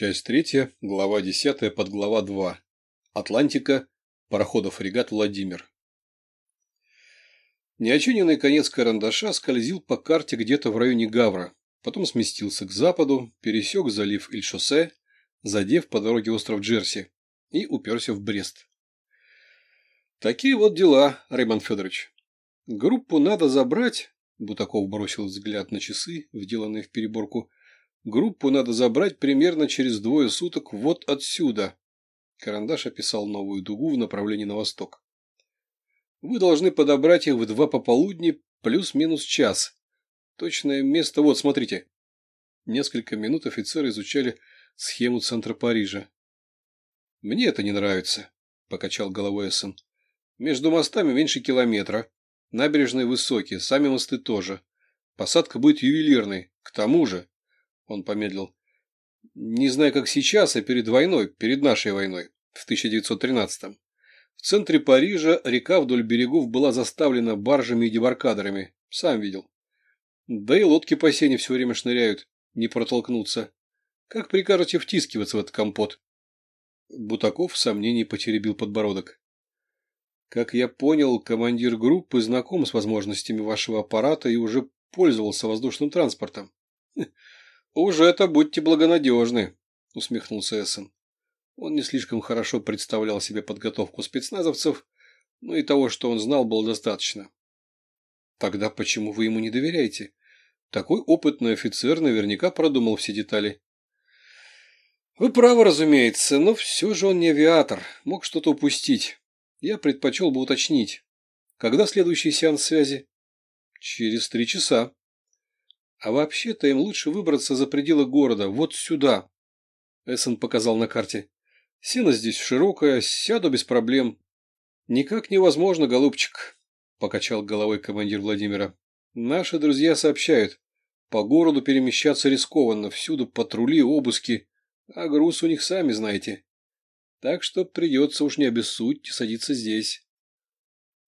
Часть третья, глава десятая, подглава два. Атлантика, пароходов-фрегат «Владимир». Неочиненный конец карандаша скользил по карте где-то в районе Гавра, потом сместился к западу, пересек залив Иль-Шоссе, задев по дороге остров Джерси, и уперся в Брест. Такие вот дела, Рэймон Федорович. Группу надо забрать, Бутаков бросил взгляд на часы, вделанные в переборку, Группу надо забрать примерно через двое суток вот отсюда. Карандаш описал новую дугу в направлении на восток. Вы должны подобрать их в два пополудни плюс-минус час. Точное место вот, смотрите. Несколько минут офицеры изучали схему центра Парижа. Мне это не нравится, покачал головой Эссен. Между мостами меньше километра. Набережные высокие, сами мосты тоже. Посадка будет ювелирной. К тому же, он помедлил. Не знаю, как сейчас, а перед войной, перед нашей войной, в 1913-м. В центре Парижа река вдоль берегов была заставлена баржами и дебаркадерами. Сам видел. Да и лодки по сене все время шныряют. Не протолкнуться. Как прикажете втискиваться в этот компот? Бутаков в сомнении потеребил подбородок. Как я понял, командир группы знаком с возможностями вашего аппарата и уже пользовался воздушным транспортом. «Уже это будьте благонадежны», — усмехнулся Эссен. Он не слишком хорошо представлял себе подготовку спецназовцев, но и того, что он знал, было достаточно. «Тогда почему вы ему не доверяете? Такой опытный офицер наверняка продумал все детали». «Вы правы, разумеется, но все же он не авиатор, мог что-то упустить. Я предпочел бы уточнить. Когда следующий сеанс связи?» «Через три часа», а вообще-то им лучше выбраться за пределы города, вот сюда. Эссен показал на карте. Сено здесь широкое, сяду без проблем. Никак невозможно, голубчик, покачал головой командир Владимира. Наши друзья сообщают, по городу перемещаться рискованно, всюду патрули, обыски, а груз у них сами знаете. Так что придется уж не обессудьте садиться здесь.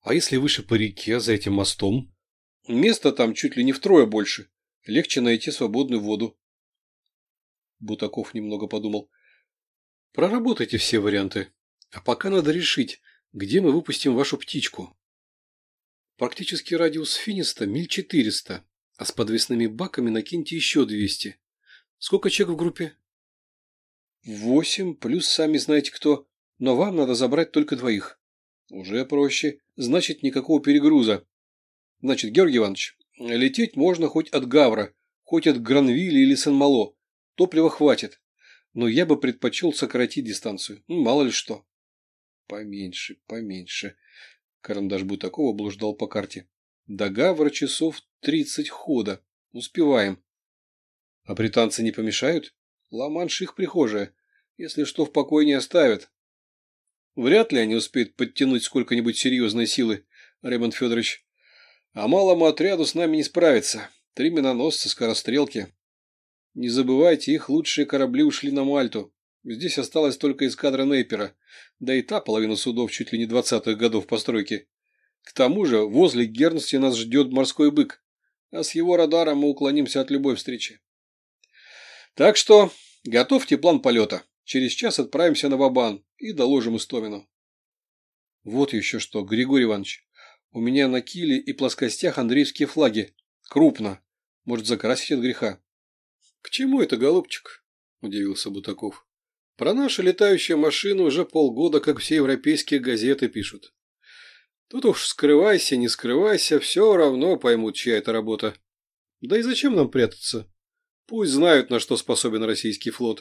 А если выше по реке, за этим мостом? Места там чуть ли не втрое больше легче найти свободную воду. Бутаков немного подумал. Проработайте все варианты. А пока надо решить, где мы выпустим вашу птичку. Практически радиус финиста миль четыреста, а с подвесными баками накиньте еще двести. Сколько человек в группе? Восемь, плюс сами знаете кто, но вам надо забрать только двоих. Уже проще. Значит, никакого перегруза. Значит, Георгий Иванович, Лететь можно хоть от Гавра, хоть от Гранвилля или Сен-Мало. Топлива хватит. Но я бы предпочел сократить дистанцию. Ну, мало ли что. Поменьше, поменьше. Карандаш Бутакова блуждал по карте. До Гавра часов тридцать хода. Успеваем. А британцы не помешают? Ла-Манш их прихожая. Если что, в покое не оставят. Вряд ли они успеют подтянуть сколько-нибудь серьезной силы, Ремонт Федорович. А малому отряду с нами не справиться. Три миноносца, скорострелки. Не забывайте, их лучшие корабли ушли на Мальту. Здесь осталась только эскадра Нейпера, да и та половина судов чуть ли не двадцатых годов постройки. К тому же возле Гернсти нас ждет морской бык, а с его радаром мы уклонимся от любой встречи. Так что готовьте план полета. Через час отправимся на Вабан и доложим Истомину. Вот еще что, Григорий Иванович. У меня на киле и плоскостях андреевские флаги. Крупно. Может, закрасить от греха. — К чему это, голубчик? – удивился Бутаков. — Про нашу летающую машину уже полгода, как все европейские газеты пишут. Тут уж скрывайся, не скрывайся, все равно поймут, чья это работа. Да и зачем нам прятаться? Пусть знают, на что способен российский флот.